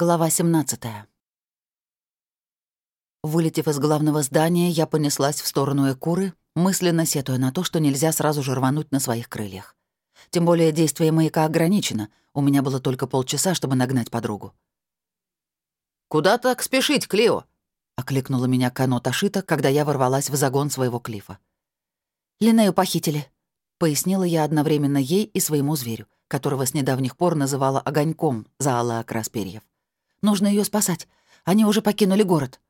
Глава 17. Вылетев из главного здания, я понеслась в сторону Экуры, мысленно сетуя на то, что нельзя сразу же рвануть на своих крыльях. Тем более действие маяка ограничено, у меня было только полчаса, чтобы нагнать подругу. «Куда так спешить, Клео?» — окликнула меня Кано Ташита, когда я ворвалась в загон своего клифа. «Линею похитили», — пояснила я одновременно ей и своему зверю, которого с недавних пор называла огоньком за алый окрас перьев. Нужно ее спасать. Они уже покинули город».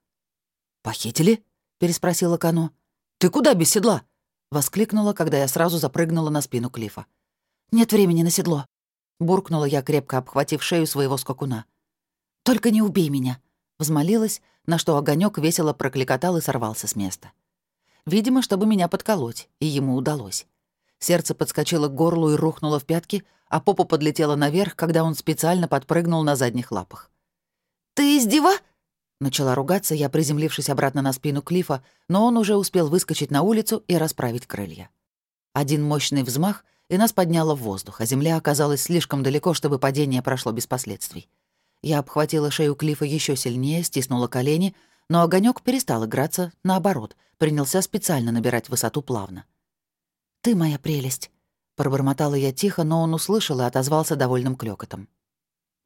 «Похитили?» — переспросила Кано. «Ты куда без седла?» — воскликнула, когда я сразу запрыгнула на спину Клифа. «Нет времени на седло», — буркнула я, крепко обхватив шею своего скакуна. «Только не убей меня», — взмолилась, на что огонек весело прокликотал и сорвался с места. Видимо, чтобы меня подколоть, и ему удалось. Сердце подскочило к горлу и рухнуло в пятки, а попа подлетела наверх, когда он специально подпрыгнул на задних лапах. «Ты издева?» Начала ругаться я, приземлившись обратно на спину Клифа, но он уже успел выскочить на улицу и расправить крылья. Один мощный взмах, и нас подняло в воздух, а земля оказалась слишком далеко, чтобы падение прошло без последствий. Я обхватила шею Клифа еще сильнее, стиснула колени, но огонек перестал играться, наоборот, принялся специально набирать высоту плавно. «Ты моя прелесть», — пробормотала я тихо, но он услышал и отозвался довольным клёкотом.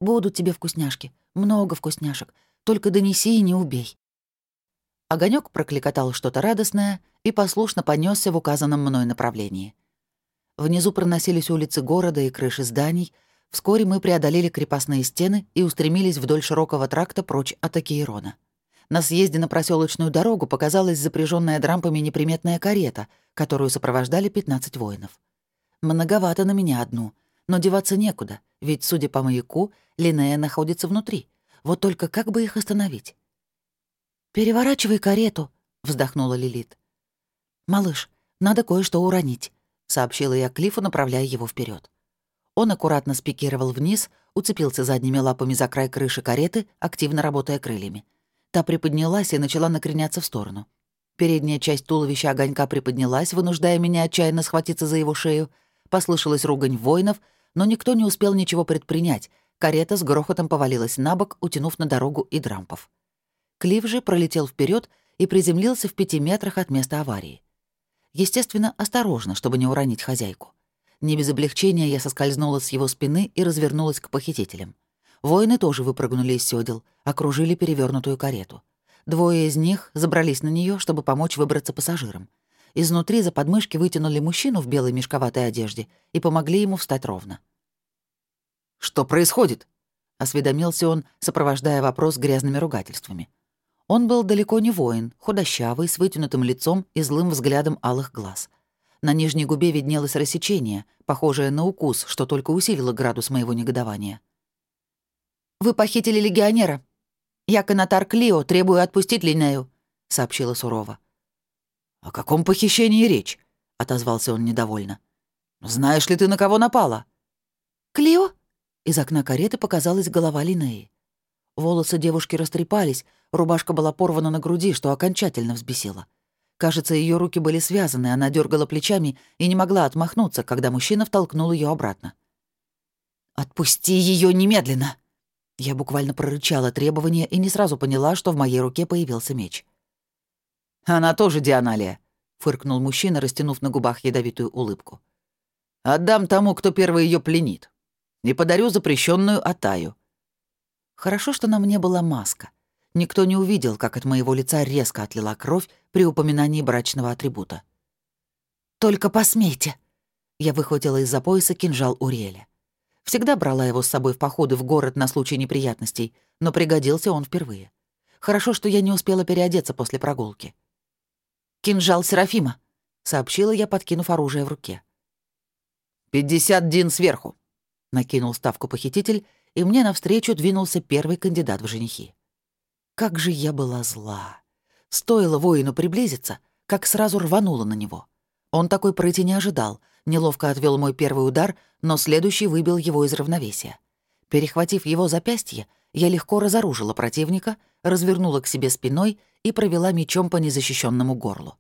«Будут тебе вкусняшки. Много вкусняшек. Только донеси и не убей». Огонек прокликотал что-то радостное и послушно понесся в указанном мной направлении. Внизу проносились улицы города и крыши зданий. Вскоре мы преодолели крепостные стены и устремились вдоль широкого тракта прочь от Акиерона. На съезде на проселочную дорогу показалась запряженная дрампами неприметная карета, которую сопровождали 15 воинов. Многовато на меня одну, но деваться некуда, ведь, судя по маяку, Линея находится внутри. Вот только как бы их остановить? «Переворачивай карету», — вздохнула Лилит. «Малыш, надо кое-что уронить», — сообщила я Клифу, направляя его вперед. Он аккуратно спикировал вниз, уцепился задними лапами за край крыши кареты, активно работая крыльями. Та приподнялась и начала накреняться в сторону. Передняя часть туловища огонька приподнялась, вынуждая меня отчаянно схватиться за его шею. Послышалась ругань воинов, но никто не успел ничего предпринять. Карета с грохотом повалилась на бок, утянув на дорогу и дрампов. Клифф же пролетел вперед и приземлился в пяти метрах от места аварии. Естественно, осторожно, чтобы не уронить хозяйку. Не без облегчения я соскользнула с его спины и развернулась к похитителям. Воины тоже выпрыгнули из сёдел, окружили перевернутую карету. Двое из них забрались на нее, чтобы помочь выбраться пассажирам. Изнутри за подмышки вытянули мужчину в белой мешковатой одежде и помогли ему встать ровно. «Что происходит?» — осведомился он, сопровождая вопрос грязными ругательствами. Он был далеко не воин, худощавый, с вытянутым лицом и злым взглядом алых глаз. На нижней губе виднелось рассечение, похожее на укус, что только усилило градус моего негодования. «Вы похитили легионера. Я, Канатар Клио, требую отпустить Линею», — сообщила сурово. «О каком похищении речь?» — отозвался он недовольно. «Знаешь ли ты, на кого напала?» «Клио?» Из окна кареты показалась голова Линеи. Волосы девушки растрепались, рубашка была порвана на груди, что окончательно взбесило. Кажется, ее руки были связаны, она дергала плечами и не могла отмахнуться, когда мужчина втолкнул ее обратно. «Отпусти ее немедленно!» Я буквально прорычала требование и не сразу поняла, что в моей руке появился меч. «Она тоже Дианалия», — фыркнул мужчина, растянув на губах ядовитую улыбку. «Отдам тому, кто первый ее пленит. И подарю запрещенную Атаю». Хорошо, что на мне была маска. Никто не увидел, как от моего лица резко отлила кровь при упоминании брачного атрибута. «Только посмейте!» Я выхватила из-за пояса кинжал Уриэля. Всегда брала его с собой в походы в город на случай неприятностей, но пригодился он впервые. Хорошо, что я не успела переодеться после прогулки. «Кинжал Серафима», — сообщила я, подкинув оружие в руке. «Пятьдесят дин сверху», — накинул ставку похититель, и мне навстречу двинулся первый кандидат в женихи. Как же я была зла. Стоило воину приблизиться, как сразу рванула на него. Он такой пройти не ожидал, неловко отвел мой первый удар, но следующий выбил его из равновесия. Перехватив его запястье, я легко разоружила противника, развернула к себе спиной и провела мечом по незащищенному горлу.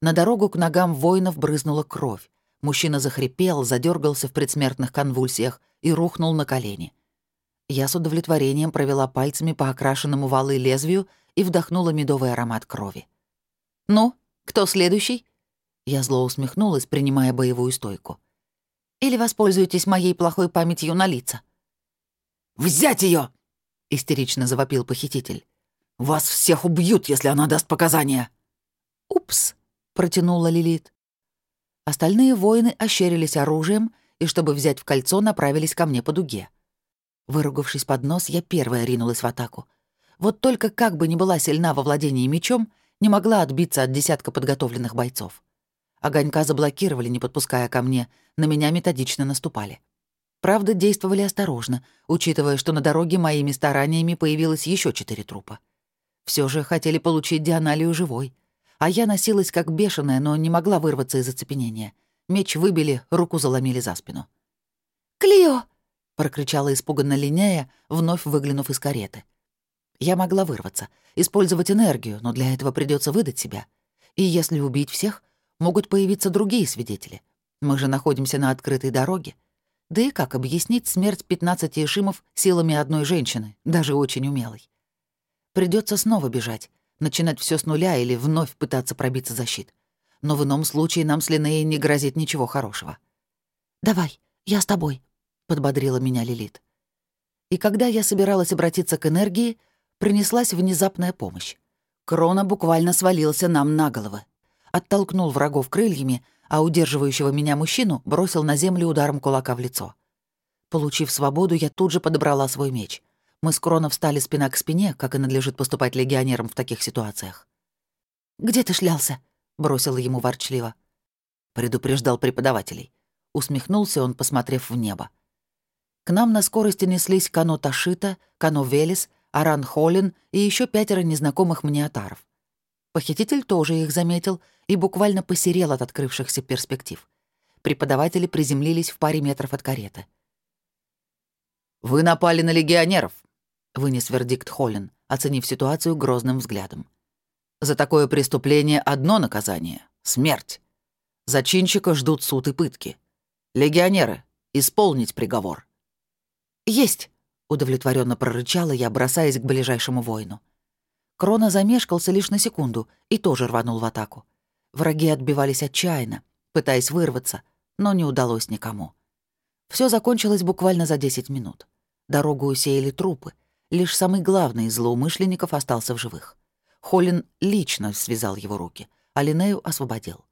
На дорогу к ногам воинов брызнула кровь. Мужчина захрипел, задергался в предсмертных конвульсиях и рухнул на колени. Я с удовлетворением провела пальцами по окрашенному валы лезвию и вдохнула медовый аромат крови. «Ну, кто следующий?» Я зло усмехнулась, принимая боевую стойку. «Или воспользуетесь моей плохой памятью на лица?» «Взять ее! истерично завопил похититель. «Вас всех убьют, если она даст показания!» «Упс!» — протянула Лилит. Остальные воины ощерились оружием и, чтобы взять в кольцо, направились ко мне по дуге. Выругавшись под нос, я первая ринулась в атаку. Вот только как бы ни была сильна во владении мечом, не могла отбиться от десятка подготовленных бойцов. Огонька заблокировали, не подпуская ко мне, на меня методично наступали. Правда, действовали осторожно, учитывая, что на дороге моими стараниями появилось еще четыре трупа. Все же хотели получить Дианалию живой. А я носилась как бешеная, но не могла вырваться из оцепенения. Меч выбили, руку заломили за спину. «Клио!» — прокричала испуганно Линяя, вновь выглянув из кареты. Я могла вырваться, использовать энергию, но для этого придется выдать себя. И если убить всех, могут появиться другие свидетели. Мы же находимся на открытой дороге. Да и как объяснить смерть 15 ишимов силами одной женщины, даже очень умелой? Придется снова бежать, начинать все с нуля или вновь пытаться пробиться за щит. Но в ином случае нам с Линнеей не грозит ничего хорошего. «Давай, я с тобой», — подбодрила меня Лилит. И когда я собиралась обратиться к энергии, принеслась внезапная помощь. Крона буквально свалился нам на головы. Оттолкнул врагов крыльями, а удерживающего меня мужчину бросил на землю ударом кулака в лицо. Получив свободу, я тут же подобрала свой меч. Мы с Крона встали спина к спине, как и надлежит поступать легионерам в таких ситуациях. «Где ты шлялся?» — бросила ему ворчливо. Предупреждал преподавателей. Усмехнулся он, посмотрев в небо. К нам на скорости неслись Кано Ташита, Кано Велес, Аран Холлин и еще пятеро незнакомых мне отаров. Похититель тоже их заметил и буквально посерел от открывшихся перспектив. Преподаватели приземлились в паре метров от кареты. «Вы напали на легионеров», — вынес вердикт Холлин, оценив ситуацию грозным взглядом. «За такое преступление одно наказание — смерть. Зачинщика ждут суд и пытки. Легионеры, исполнить приговор». «Есть!» — удовлетворенно прорычала я, бросаясь к ближайшему воину. Крона замешкался лишь на секунду и тоже рванул в атаку. Враги отбивались отчаянно, пытаясь вырваться, но не удалось никому. Все закончилось буквально за 10 минут. Дорогу усеяли трупы. Лишь самый главный из злоумышленников остался в живых. Холлин лично связал его руки, а Линею освободил.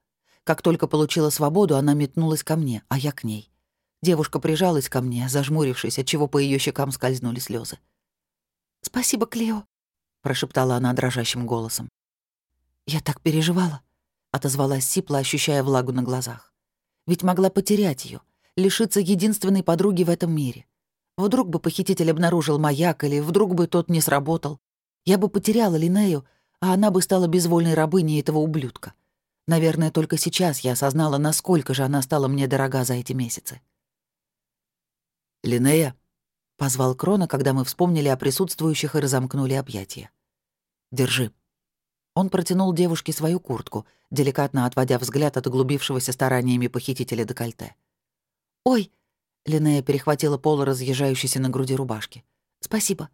Как только получила свободу, она метнулась ко мне, а я к ней. Девушка прижалась ко мне, зажмурившись, отчего по ее щекам скользнули слезы. «Спасибо, Клео», — прошептала она дрожащим голосом. «Я так переживала», — отозвалась Сипла, ощущая влагу на глазах. «Ведь могла потерять ее, лишиться единственной подруги в этом мире. Вдруг бы похититель обнаружил маяк, или вдруг бы тот не сработал. Я бы потеряла Линею, а она бы стала безвольной рабыней этого ублюдка. Наверное, только сейчас я осознала, насколько же она стала мне дорога за эти месяцы. «Линея», Позвал Крона, когда мы вспомнили о присутствующих и разомкнули объятия. «Держи». Он протянул девушке свою куртку, деликатно отводя взгляд от углубившегося стараниями похитителя декольте. «Ой!» — Линея перехватила пол разъезжающейся на груди рубашки. «Спасибо».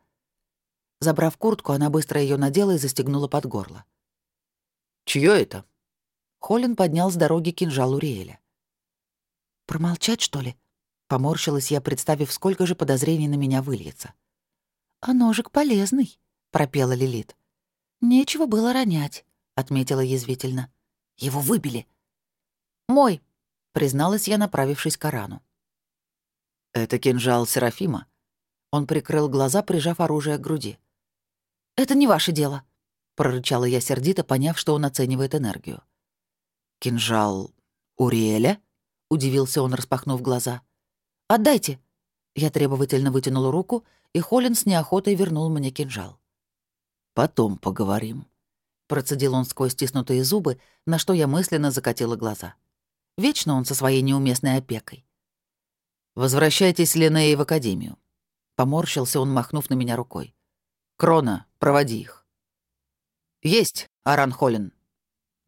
Забрав куртку, она быстро ее надела и застегнула под горло. «Чьё это?» Холлин поднял с дороги кинжал Уриэля. «Промолчать, что ли?» Поморщилась я, представив, сколько же подозрений на меня выльется. «А ножик полезный», — пропела Лилит. «Нечего было ронять», — отметила язвительно. «Его выбили». «Мой», — призналась я, направившись к Арану. «Это кинжал Серафима». Он прикрыл глаза, прижав оружие к груди. «Это не ваше дело», — прорычала я сердито, поняв, что он оценивает энергию. «Кинжал Уриэля?» — удивился он, распахнув глаза. Отдайте!» Я требовательно вытянула руку, и Холлин с неохотой вернул мне кинжал. «Потом поговорим», — процедил он сквозь стиснутые зубы, на что я мысленно закатила глаза. Вечно он со своей неуместной опекой. «Возвращайтесь, Ленеи, в академию». Поморщился он, махнув на меня рукой. «Крона, проводи их». «Есть, Аран Холлин».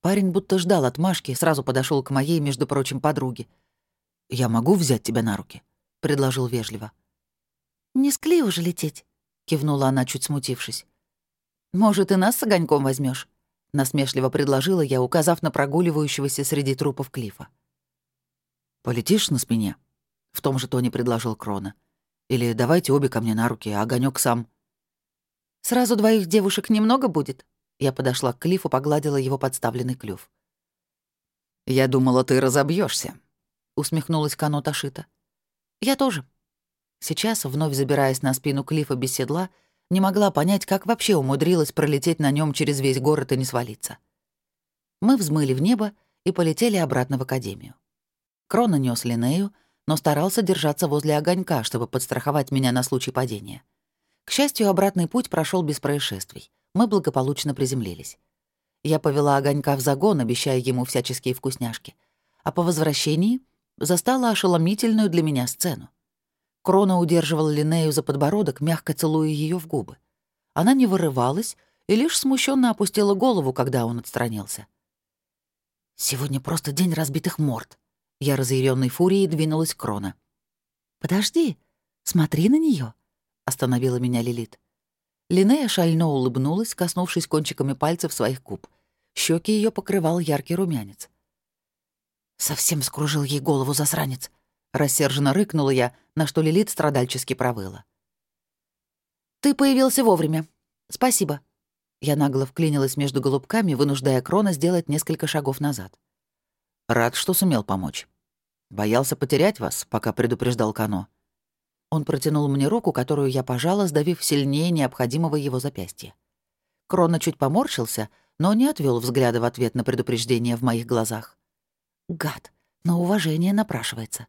Парень будто ждал отмашки, сразу подошел к моей, между прочим, подруге. «Я могу взять тебя на руки?» — предложил вежливо. «Не с Клео же лететь», — кивнула она, чуть смутившись. «Может, и нас с огоньком возьмешь? насмешливо предложила я, указав на прогуливающегося среди трупов Клифа. «Полетишь на спине?» — в том же тоне предложил Крона. «Или давайте обе ко мне на руки, а огонек сам». «Сразу двоих девушек немного будет?» Я подошла к Клифу, погладила его подставленный клюв. «Я думала, ты разобьешься, усмехнулась Кано Ташита. «Я тоже». Сейчас, вновь забираясь на спину Клифа без седла, не могла понять, как вообще умудрилась пролететь на нем через весь город и не свалиться. Мы взмыли в небо и полетели обратно в академию. Крона нес Линею, но старался держаться возле огонька, чтобы подстраховать меня на случай падения. К счастью, обратный путь прошел без происшествий. Мы благополучно приземлились. Я повела огонька в загон, обещая ему всяческие вкусняшки. А по возвращении застала ошеломительную для меня сцену. Крона удерживал Линею за подбородок, мягко целуя ее в губы. Она не вырывалась и лишь смущенно опустила голову, когда он отстранился. «Сегодня просто день разбитых морд», я разъяренной фурией двинулась к Крона. «Подожди, смотри на нее, остановила меня Лилит. Линея шально улыбнулась, коснувшись кончиками пальцев своих губ. Щеки ее покрывал яркий румянец. Совсем скружил ей голову засранец. Рассерженно рыкнула я, на что Лилит страдальчески провыла. «Ты появился вовремя. Спасибо». Я нагло вклинилась между голубками, вынуждая Крона сделать несколько шагов назад. «Рад, что сумел помочь. Боялся потерять вас, пока предупреждал Кано». Он протянул мне руку, которую я пожала, сдавив сильнее необходимого его запястья. Крона чуть поморщился, но не отвел взгляда в ответ на предупреждение в моих глазах. «Гад, но уважение напрашивается».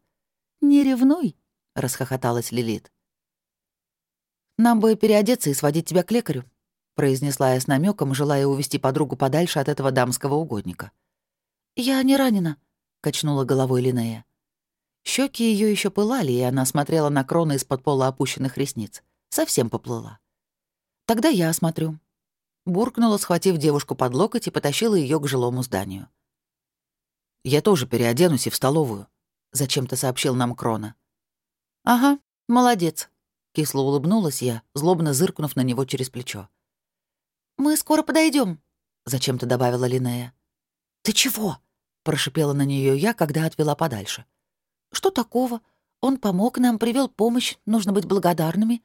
«Не ревнуй», — расхохоталась Лилит. «Нам бы переодеться и сводить тебя к лекарю», — произнесла я с намеком, желая увести подругу подальше от этого дамского угодника. «Я не ранена», — качнула головой Линея. Щеки ее еще пылали, и она смотрела на кроны из-под пола опущенных ресниц. Совсем поплыла. «Тогда я осмотрю». Буркнула, схватив девушку под локоть и потащила ее к жилому зданию. «Я тоже переоденусь и в столовую», — зачем-то сообщил нам Крона. «Ага, молодец», — кисло улыбнулась я, злобно зыркнув на него через плечо. «Мы скоро подойдем, зачем-то добавила Линея. «Ты чего?» — прошипела на нее я, когда отвела подальше. «Что такого? Он помог нам, привел помощь, нужно быть благодарными».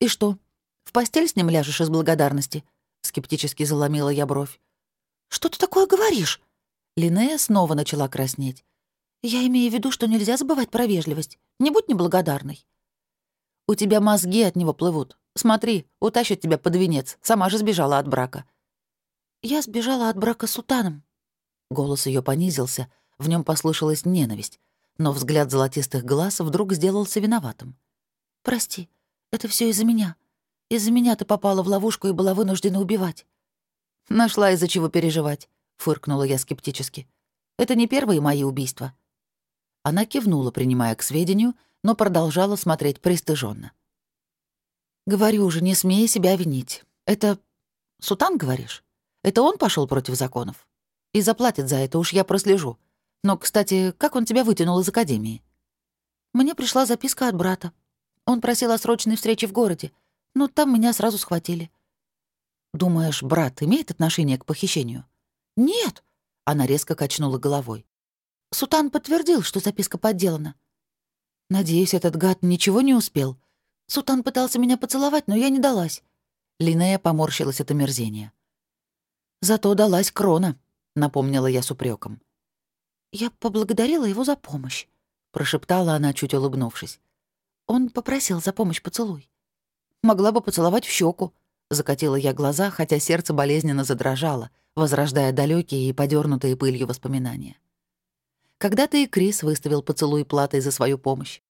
«И что, в постель с ним ляжешь из благодарности?» — скептически заломила я бровь. «Что ты такое говоришь?» Линея снова начала краснеть. Я имею в виду, что нельзя забывать про вежливость. Не будь неблагодарной. У тебя мозги от него плывут. Смотри, утащат тебя под венец. Сама же сбежала от брака. Я сбежала от брака с сутаном. Голос ее понизился, в нем послышалась ненависть, но взгляд золотистых глаз вдруг сделался виноватым. «Прости, это все из-за меня. Из-за меня ты попала в ловушку и была вынуждена убивать». «Нашла из-за чего переживать», — фыркнула я скептически. «Это не первые мои убийства». Она кивнула, принимая к сведению, но продолжала смотреть пристыженно. «Говорю же, не смей себя винить. Это... Сутан, говоришь? Это он пошел против законов? И заплатит за это, уж я прослежу. Но, кстати, как он тебя вытянул из академии?» «Мне пришла записка от брата. Он просил о срочной встрече в городе, но там меня сразу схватили». «Думаешь, брат имеет отношение к похищению?» «Нет!» — она резко качнула головой. Сутан подтвердил, что записка подделана. Надеюсь, этот гад ничего не успел. Сутан пытался меня поцеловать, но я не далась. Линея поморщилась от омерзения. «Зато далась крона», — напомнила я с упреком. «Я поблагодарила его за помощь», — прошептала она, чуть улыбнувшись. «Он попросил за помощь поцелуй». «Могла бы поцеловать в щеку, закатила я глаза, хотя сердце болезненно задрожало, возрождая далекие и подернутые пылью воспоминания. Когда-то и Крис выставил поцелуй платой за свою помощь.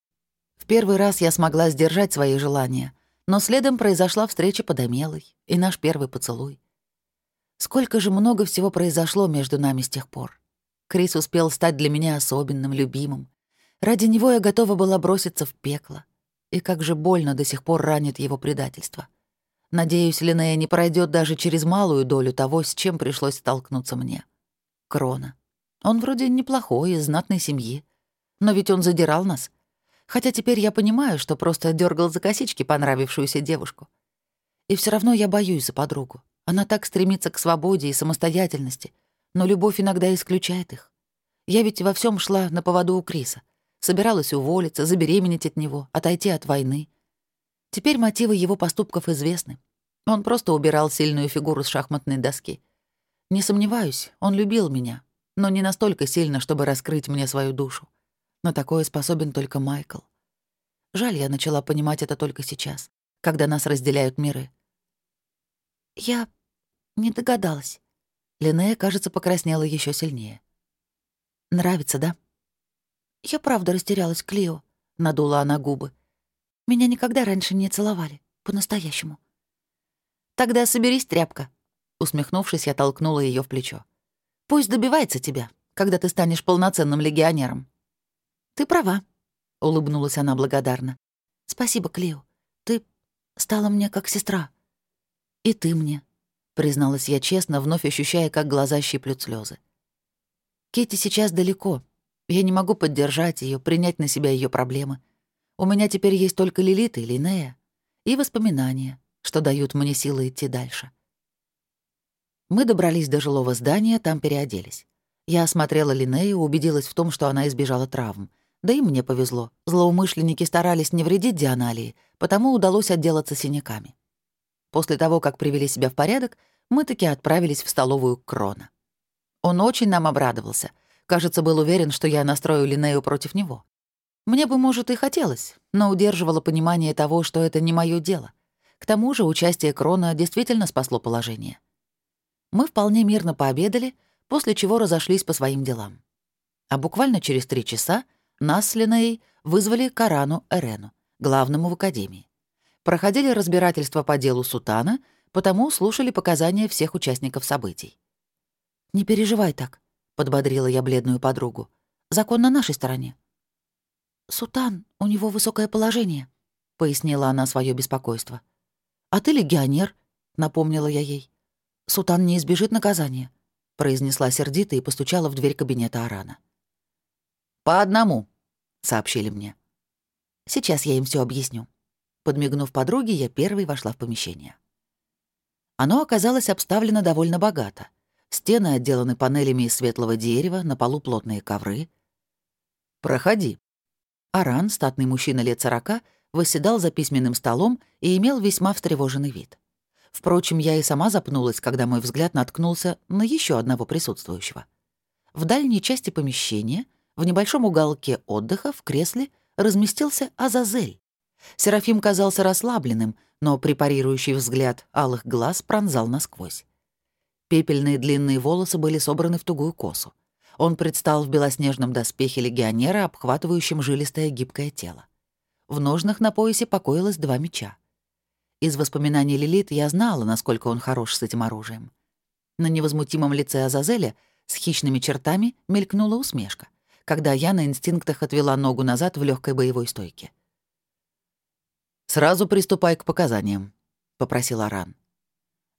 В первый раз я смогла сдержать свои желания, но следом произошла встреча под Амелой и наш первый поцелуй. Сколько же много всего произошло между нами с тех пор. Крис успел стать для меня особенным, любимым. Ради него я готова была броситься в пекло. И как же больно до сих пор ранит его предательство. Надеюсь, Линея не пройдет даже через малую долю того, с чем пришлось столкнуться мне. Крона. Он вроде неплохой, из знатной семьи. Но ведь он задирал нас. Хотя теперь я понимаю, что просто дергал за косички понравившуюся девушку. И все равно я боюсь за подругу. Она так стремится к свободе и самостоятельности, но любовь иногда исключает их. Я ведь во всем шла на поводу у Криса. Собиралась уволиться, забеременеть от него, отойти от войны. Теперь мотивы его поступков известны. Он просто убирал сильную фигуру с шахматной доски. Не сомневаюсь, он любил меня, но не настолько сильно, чтобы раскрыть мне свою душу. На такое способен только Майкл. Жаль, я начала понимать это только сейчас, когда нас разделяют миры. «Я не догадалась». Линнея, кажется, покраснела еще сильнее. «Нравится, да?» «Я правда растерялась, Клио», — надула она губы. «Меня никогда раньше не целовали, по-настоящему». «Тогда соберись, тряпка», — усмехнувшись, я толкнула ее в плечо. «Пусть добивается тебя, когда ты станешь полноценным легионером». «Ты права», — улыбнулась она благодарно. «Спасибо, Клио. Ты стала мне как сестра». «И ты мне», — призналась я честно, вновь ощущая, как глаза щиплют слезы. Кити сейчас далеко. Я не могу поддержать ее, принять на себя ее проблемы. У меня теперь есть только Лилит и Линея. И воспоминания, что дают мне силы идти дальше. Мы добрались до жилого здания, там переоделись. Я осмотрела Линею, убедилась в том, что она избежала травм. Да и мне повезло. Злоумышленники старались не вредить Дианалии, потому удалось отделаться синяками. После того, как привели себя в порядок, мы таки отправились в столовую Крона. Он очень нам обрадовался. Кажется, был уверен, что я настрою Линею против него. Мне бы, может, и хотелось, но удерживало понимание того, что это не мое дело. К тому же участие Крона действительно спасло положение. Мы вполне мирно пообедали, после чего разошлись по своим делам. А буквально через три часа нас с Линеей вызвали к Арану Эрену, главному в Академии проходили разбирательство по делу Сутана, потому слушали показания всех участников событий. «Не переживай так», — подбодрила я бледную подругу. «Закон на нашей стороне». «Сутан, у него высокое положение», — пояснила она свое беспокойство. «А ты легионер», — напомнила я ей. «Сутан не избежит наказания», — произнесла сердито и постучала в дверь кабинета Арана. «По одному», — сообщили мне. «Сейчас я им все объясню», Подмигнув подруге, я первой вошла в помещение. Оно оказалось обставлено довольно богато. Стены отделаны панелями из светлого дерева, на полу плотные ковры. «Проходи». Аран, статный мужчина лет сорока, восседал за письменным столом и имел весьма встревоженный вид. Впрочем, я и сама запнулась, когда мой взгляд наткнулся на еще одного присутствующего. В дальней части помещения, в небольшом уголке отдыха, в кресле, разместился Азазель. Серафим казался расслабленным, но препарирующий взгляд алых глаз пронзал насквозь. Пепельные длинные волосы были собраны в тугую косу. Он предстал в белоснежном доспехе легионера, обхватывающем жилистое гибкое тело. В ножнах на поясе покоилось два меча. Из воспоминаний Лилит я знала, насколько он хорош с этим оружием. На невозмутимом лице Азазеля с хищными чертами мелькнула усмешка, когда я на инстинктах отвела ногу назад в легкой боевой стойке. «Сразу приступай к показаниям», — попросил Аран.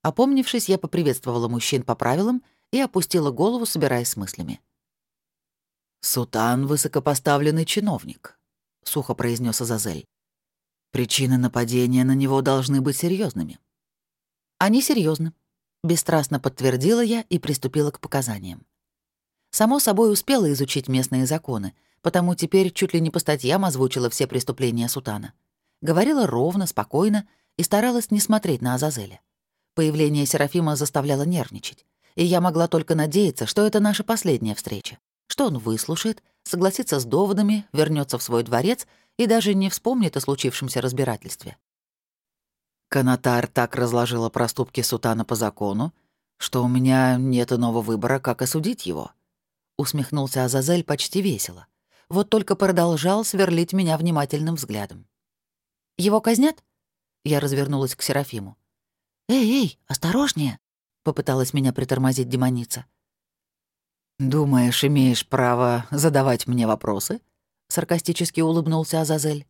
Опомнившись, я поприветствовала мужчин по правилам и опустила голову, собираясь с мыслями. «Сутан — высокопоставленный чиновник», — сухо произнес Азазель. «Причины нападения на него должны быть серьезными. «Они серьезны, бесстрастно подтвердила я и приступила к показаниям. Само собой успела изучить местные законы, потому теперь чуть ли не по статьям озвучила все преступления Сутана говорила ровно, спокойно и старалась не смотреть на Азазеля. Появление Серафима заставляло нервничать, и я могла только надеяться, что это наша последняя встреча, что он выслушает, согласится с доводами, вернется в свой дворец и даже не вспомнит о случившемся разбирательстве. Канатар так разложила проступки Сутана по закону, что у меня нет иного выбора, как осудить его. Усмехнулся Азазель почти весело. Вот только продолжал сверлить меня внимательным взглядом. Его казнят?» Я развернулась к Серафиму. «Эй, эй, осторожнее!» — попыталась меня притормозить демоница. «Думаешь, имеешь право задавать мне вопросы?» — саркастически улыбнулся Азазель.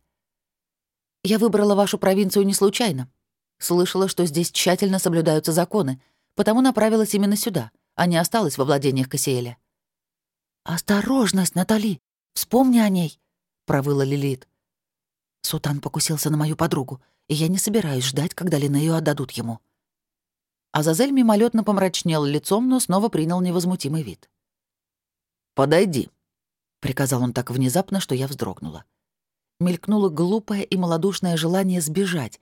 «Я выбрала вашу провинцию не случайно. Слышала, что здесь тщательно соблюдаются законы, потому направилась именно сюда, а не осталась во владениях Кассиэля». «Осторожность, Натали! Вспомни о ней!» — провыла Лилит. Сутан покусился на мою подругу, и я не собираюсь ждать, когда Линею отдадут ему. Азазель мимолетно помрачнел лицом, но снова принял невозмутимый вид. «Подойди», — приказал он так внезапно, что я вздрогнула. Мелькнуло глупое и малодушное желание сбежать,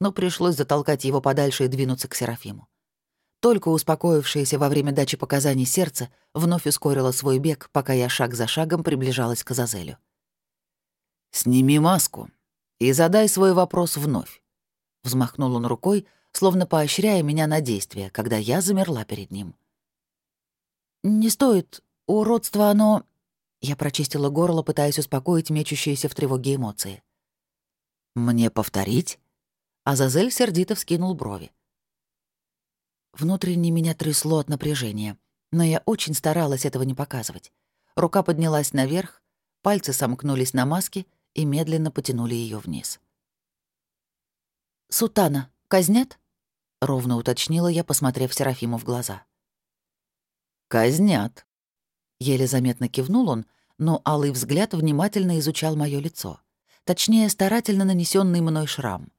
но пришлось затолкать его подальше и двинуться к Серафиму. Только успокоившееся во время дачи показаний сердце вновь ускорило свой бег, пока я шаг за шагом приближалась к Азазелю. «Сними маску и задай свой вопрос вновь», — взмахнул он рукой, словно поощряя меня на действие, когда я замерла перед ним. «Не стоит. Уродство оно...» Я прочистила горло, пытаясь успокоить мечущиеся в тревоге эмоции. «Мне повторить?» Азазель сердито вскинул брови. Внутренне меня трясло от напряжения, но я очень старалась этого не показывать. Рука поднялась наверх, пальцы сомкнулись на маске и медленно потянули ее вниз. «Сутана, казнят?» — ровно уточнила я, посмотрев Серафиму в глаза. «Казнят». Еле заметно кивнул он, но алый взгляд внимательно изучал мое лицо. Точнее, старательно нанесенный мной шрам.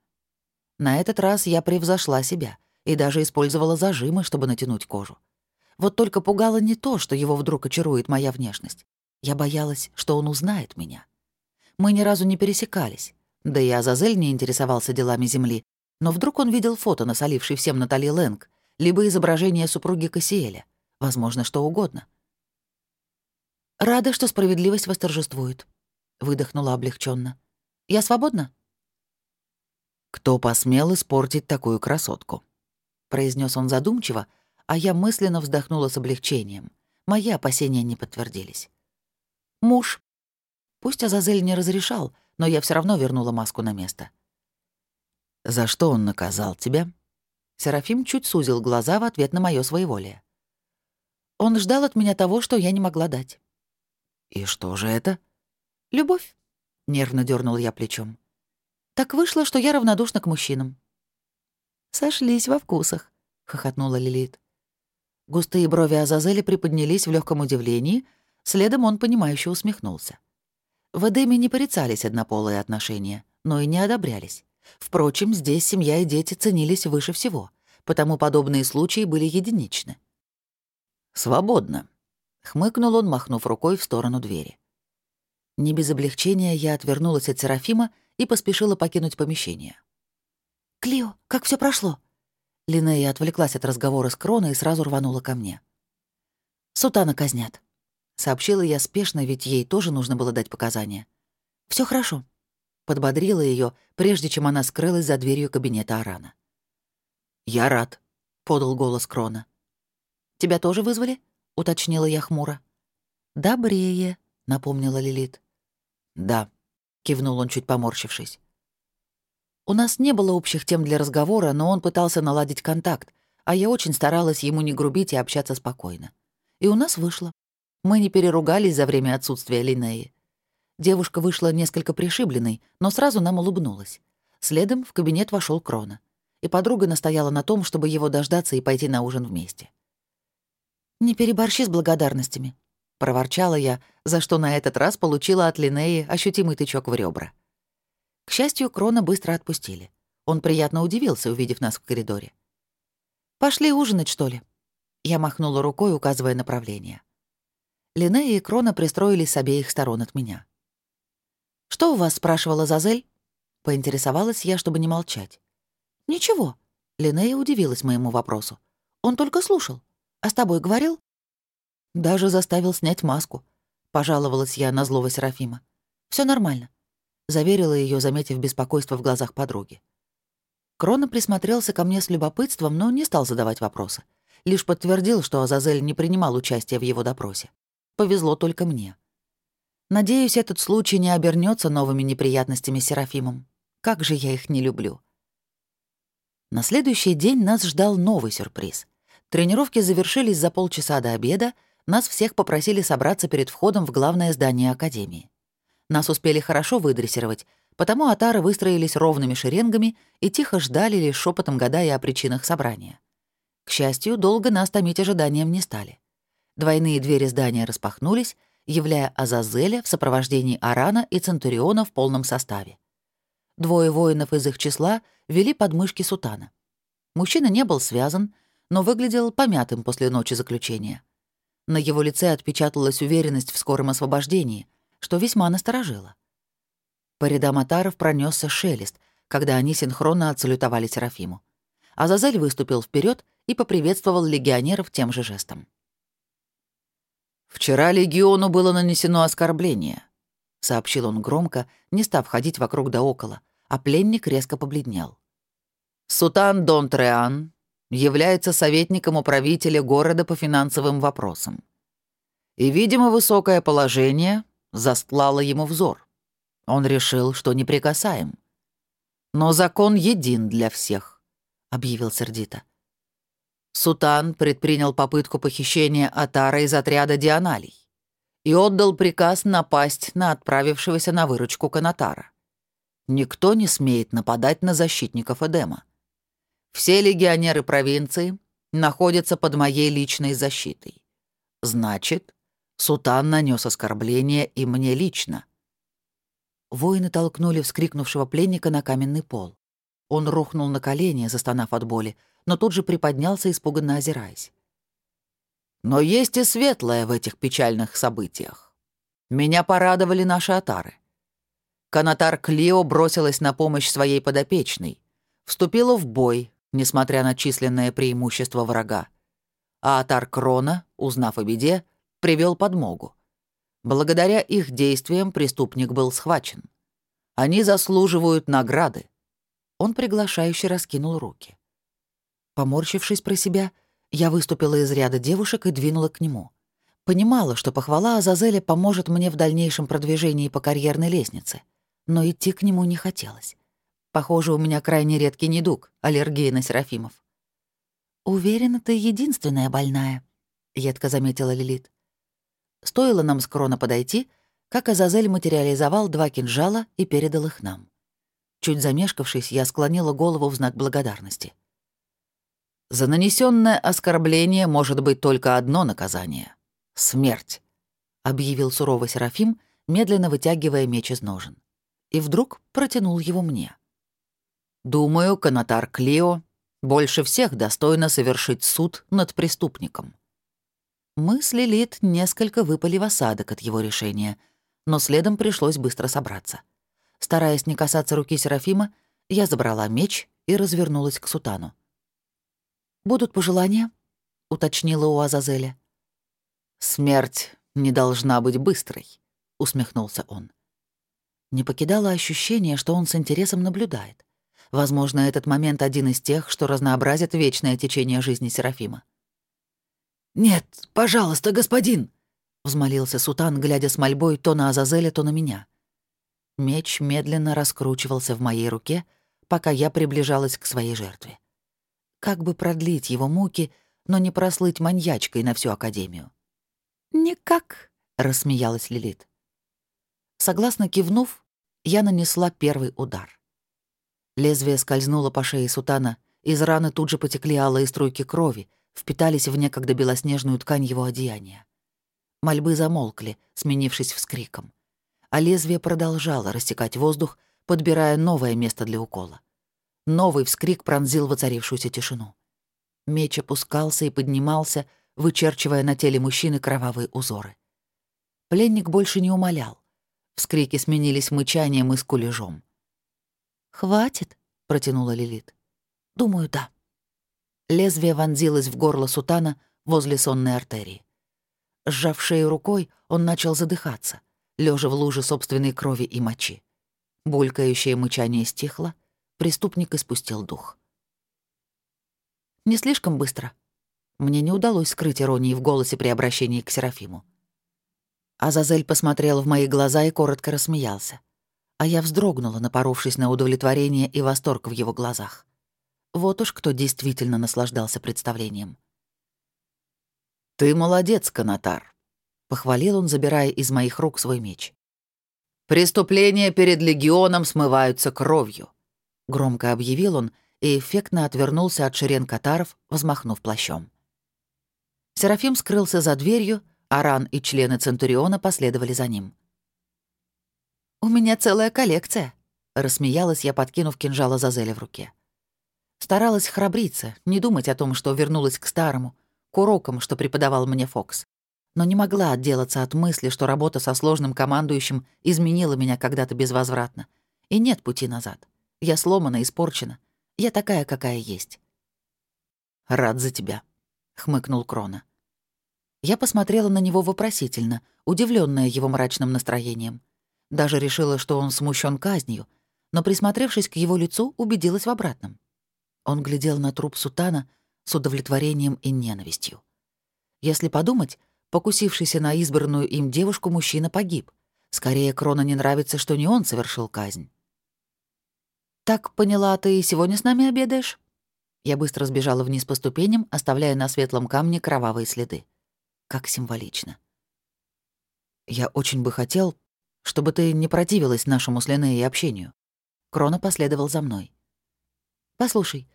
На этот раз я превзошла себя и даже использовала зажимы, чтобы натянуть кожу. Вот только пугало не то, что его вдруг очарует моя внешность. Я боялась, что он узнает меня. Мы ни разу не пересекались, да и Азазель не интересовался делами Земли, но вдруг он видел фото, насолившей всем Натали Лэнг, либо изображение супруги Кассиэля, возможно, что угодно. «Рада, что справедливость восторжествует», — выдохнула облегченно. «Я свободна?» «Кто посмел испортить такую красотку?» — произнес он задумчиво, а я мысленно вздохнула с облегчением. Мои опасения не подтвердились. «Муж». Пусть Азазель не разрешал, но я все равно вернула маску на место. «За что он наказал тебя?» Серафим чуть сузил глаза в ответ на моё своеволие. Он ждал от меня того, что я не могла дать. «И что же это?» «Любовь», — нервно дернул я плечом. «Так вышло, что я равнодушна к мужчинам». «Сошлись во вкусах», — хохотнула Лилит. Густые брови Азазели приподнялись в легком удивлении, следом он, понимающе усмехнулся. В Эдеме не порицались однополые отношения, но и не одобрялись. Впрочем, здесь семья и дети ценились выше всего, потому подобные случаи были единичны. «Свободно», — хмыкнул он, махнув рукой в сторону двери. Не без облегчения я отвернулась от Серафима и поспешила покинуть помещение. «Клио, как все прошло?» Линнея отвлеклась от разговора с Кроной и сразу рванула ко мне. «Сутана казнят», — сообщила я спешно, ведь ей тоже нужно было дать показания. Все хорошо», подбодрила ее, прежде чем она скрылась за дверью кабинета Арана. «Я рад», — подал голос Крона. «Тебя тоже вызвали?» — уточнила я хмуро. «Добрее», — напомнила Лилит. «Да», — кивнул он, чуть поморщившись. У нас не было общих тем для разговора, но он пытался наладить контакт, а я очень старалась ему не грубить и общаться спокойно. И у нас вышло. Мы не переругались за время отсутствия Линеи. Девушка вышла несколько пришибленной, но сразу нам улыбнулась. Следом в кабинет вошел Крона. И подруга настояла на том, чтобы его дождаться и пойти на ужин вместе. «Не переборщи с благодарностями», — проворчала я, за что на этот раз получила от Линеи ощутимый тычок в ребра. К счастью, Крона быстро отпустили. Он приятно удивился, увидев нас в коридоре. «Пошли ужинать, что ли?» Я махнула рукой, указывая направление. Линея и Крона пристроились с обеих сторон от меня. «Что у вас?» — спрашивала Зазель. Поинтересовалась я, чтобы не молчать. «Ничего». Линнея удивилась моему вопросу. «Он только слушал. А с тобой говорил?» Даже заставил снять маску. Пожаловалась я на злого Серафима. Все нормально», — заверила ее, заметив беспокойство в глазах подруги. Крона присмотрелся ко мне с любопытством, но не стал задавать вопросы. Лишь подтвердил, что Азазель не принимал участия в его допросе. Повезло только мне. Надеюсь, этот случай не обернется новыми неприятностями Серафимом. Как же я их не люблю. На следующий день нас ждал новый сюрприз. Тренировки завершились за полчаса до обеда, нас всех попросили собраться перед входом в главное здание Академии. Нас успели хорошо выдрессировать, потому атары выстроились ровными шеренгами и тихо ждали, лишь шепотом гадая о причинах собрания. К счастью, долго нас томить ожиданием не стали. Двойные двери здания распахнулись, являя Азазеля в сопровождении Арана и Центуриона в полном составе. Двое воинов из их числа вели подмышки сутана. Мужчина не был связан, но выглядел помятым после ночи заключения. На его лице отпечаталась уверенность в скором освобождении, что весьма насторожило. По рядам атаров пронесся шелест, когда они синхронно отсалютовали Серафиму. Азазель выступил вперед и поприветствовал легионеров тем же жестом. «Вчера легиону было нанесено оскорбление», — сообщил он громко, не став ходить вокруг да около, а пленник резко побледнел. «Сутан Дон Треан является советником управителя города по финансовым вопросам. И, видимо, высокое положение застлало ему взор. Он решил, что неприкасаем. Но закон един для всех», — объявил сердито. Сутан предпринял попытку похищения Атара из отряда Дианалий и отдал приказ напасть на отправившегося на выручку Канатара. Никто не смеет нападать на защитников Эдема. Все легионеры провинции находятся под моей личной защитой. Значит, Сутан нанес оскорбление и мне лично. Воины толкнули вскрикнувшего пленника на каменный пол. Он рухнул на колени, застонав от боли, но тут же приподнялся, испуганно озираясь. Но есть и светлое в этих печальных событиях. Меня порадовали наши атары. Канатар Клио бросилась на помощь своей подопечной, вступила в бой, несмотря на численное преимущество врага. А Атар Крона, узнав о беде, привел подмогу. Благодаря их действиям преступник был схвачен. Они заслуживают награды. Он приглашающе раскинул руки. Поморщившись про себя, я выступила из ряда девушек и двинула к нему. Понимала, что похвала Азазеля поможет мне в дальнейшем продвижении по карьерной лестнице, но идти к нему не хотелось. Похоже, у меня крайне редкий недуг — аллергия на серафимов. «Уверена, ты единственная больная», — едко заметила Лилит. Стоило нам с подойти, как Азазель материализовал два кинжала и передал их нам. Чуть замешкавшись, я склонила голову в знак благодарности — за нанесенное оскорбление может быть только одно наказание — смерть», — объявил суровый Серафим, медленно вытягивая меч из ножен. И вдруг протянул его мне. «Думаю, Канатар Клео больше всех достойно совершить суд над преступником». Мы с несколько выпали в осадок от его решения, но следом пришлось быстро собраться. Стараясь не касаться руки Серафима, я забрала меч и развернулась к сутану. «Будут пожелания?» — уточнила у Азазеля. «Смерть не должна быть быстрой», — усмехнулся он. Не покидало ощущение, что он с интересом наблюдает. Возможно, этот момент один из тех, что разнообразит вечное течение жизни Серафима. «Нет, пожалуйста, господин!» — взмолился Сутан, глядя с мольбой то на Азазеля, то на меня. Меч медленно раскручивался в моей руке, пока я приближалась к своей жертве как бы продлить его муки, но не прослыть маньячкой на всю Академию. «Никак», — рассмеялась Лилит. Согласно кивнув, я нанесла первый удар. Лезвие скользнуло по шее сутана, из раны тут же потекли алые струйки крови, впитались в некогда белоснежную ткань его одеяния. Мольбы замолкли, сменившись вскриком. А лезвие продолжало рассекать воздух, подбирая новое место для укола. Новый вскрик пронзил воцарившуюся тишину. Меч опускался и поднимался, вычерчивая на теле мужчины кровавые узоры. Пленник больше не умолял. Вскрики сменились мычанием и скулежом. «Хватит?» — протянула Лилит. «Думаю, да». Лезвие вонзилось в горло сутана возле сонной артерии. Сжав шею рукой, он начал задыхаться, лежа в луже собственной крови и мочи. Булькающее мычание стихло — Преступник испустил дух. Не слишком быстро. Мне не удалось скрыть иронии в голосе при обращении к Серафиму. Азазель посмотрел в мои глаза и коротко рассмеялся. А я вздрогнула, напоровшись на удовлетворение и восторг в его глазах. Вот уж кто действительно наслаждался представлением. «Ты молодец, Канатар», — похвалил он, забирая из моих рук свой меч. «Преступления перед легионом смываются кровью. — громко объявил он и эффектно отвернулся от шерен катаров, взмахнув плащом. Серафим скрылся за дверью, а Ран и члены Центуриона последовали за ним. «У меня целая коллекция», Рассмеялась я, подкинув кинжала Зазеля в руке. Старалась храбриться, не думать о том, что вернулась к старому, к урокам, что преподавал мне Фокс. Но не могла отделаться от мысли, что работа со сложным командующим изменила меня когда-то безвозвратно. И нет пути назад. Я сломана, испорчена. Я такая, какая есть. «Рад за тебя», — хмыкнул Крона. Я посмотрела на него вопросительно, удивленная его мрачным настроением. Даже решила, что он смущен казнью, но, присмотревшись к его лицу, убедилась в обратном. Он глядел на труп Сутана с удовлетворением и ненавистью. Если подумать, покусившийся на избранную им девушку мужчина погиб. Скорее, Крона не нравится, что не он совершил казнь. «Так, поняла, ты сегодня с нами обедаешь?» Я быстро сбежала вниз по ступеням, оставляя на светлом камне кровавые следы. Как символично. «Я очень бы хотел, чтобы ты не противилась нашему с Леной и общению. Крона последовал за мной. «Послушай,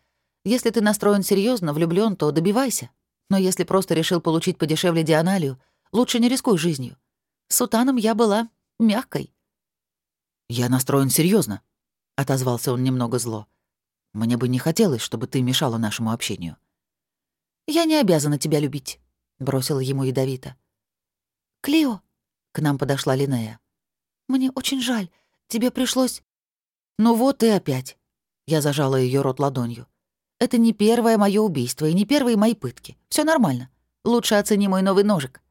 если ты настроен серьезно, влюблён, то добивайся. Но если просто решил получить подешевле Дианалию, лучше не рискуй жизнью. С Сутаном я была мягкой». «Я настроен серьезно, отозвался он немного зло. «Мне бы не хотелось, чтобы ты мешала нашему общению». «Я не обязана тебя любить», — бросила ему ядовито. «Клио», — к нам подошла Линея. «Мне очень жаль. Тебе пришлось...» «Ну вот и опять». Я зажала ее рот ладонью. «Это не первое мое убийство и не первые мои пытки. Все нормально. Лучше оцени мой новый ножик».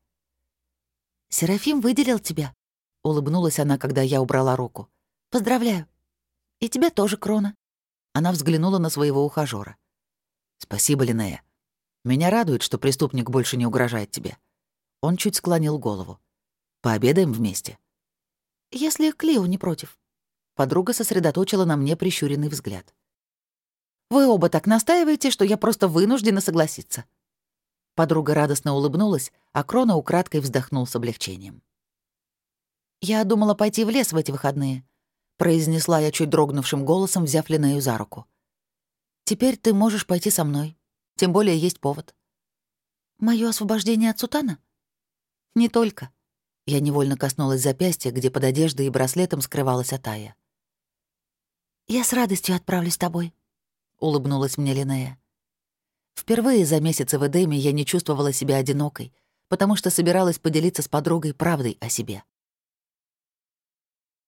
«Серафим выделил тебя», — улыбнулась она, когда я убрала руку. «Поздравляю. И тебя тоже, Крона». Она взглянула на своего ухажёра. «Спасибо, Линея. Меня радует, что преступник больше не угрожает тебе». Он чуть склонил голову. «Пообедаем вместе?» «Если Клио не против». Подруга сосредоточила на мне прищуренный взгляд. «Вы оба так настаиваете, что я просто вынуждена согласиться». Подруга радостно улыбнулась, а Крона украдкой вздохнул с облегчением. «Я думала пойти в лес в эти выходные», — произнесла я чуть дрогнувшим голосом, взяв Линею за руку. «Теперь ты можешь пойти со мной. Тем более есть повод». «Моё освобождение от сутана?» «Не только». Я невольно коснулась запястья, где под одеждой и браслетом скрывалась Атая. «Я с радостью отправлюсь с тобой», — улыбнулась мне Линея. Впервые за месяцы в Эдеме я не чувствовала себя одинокой, потому что собиралась поделиться с подругой правдой о себе.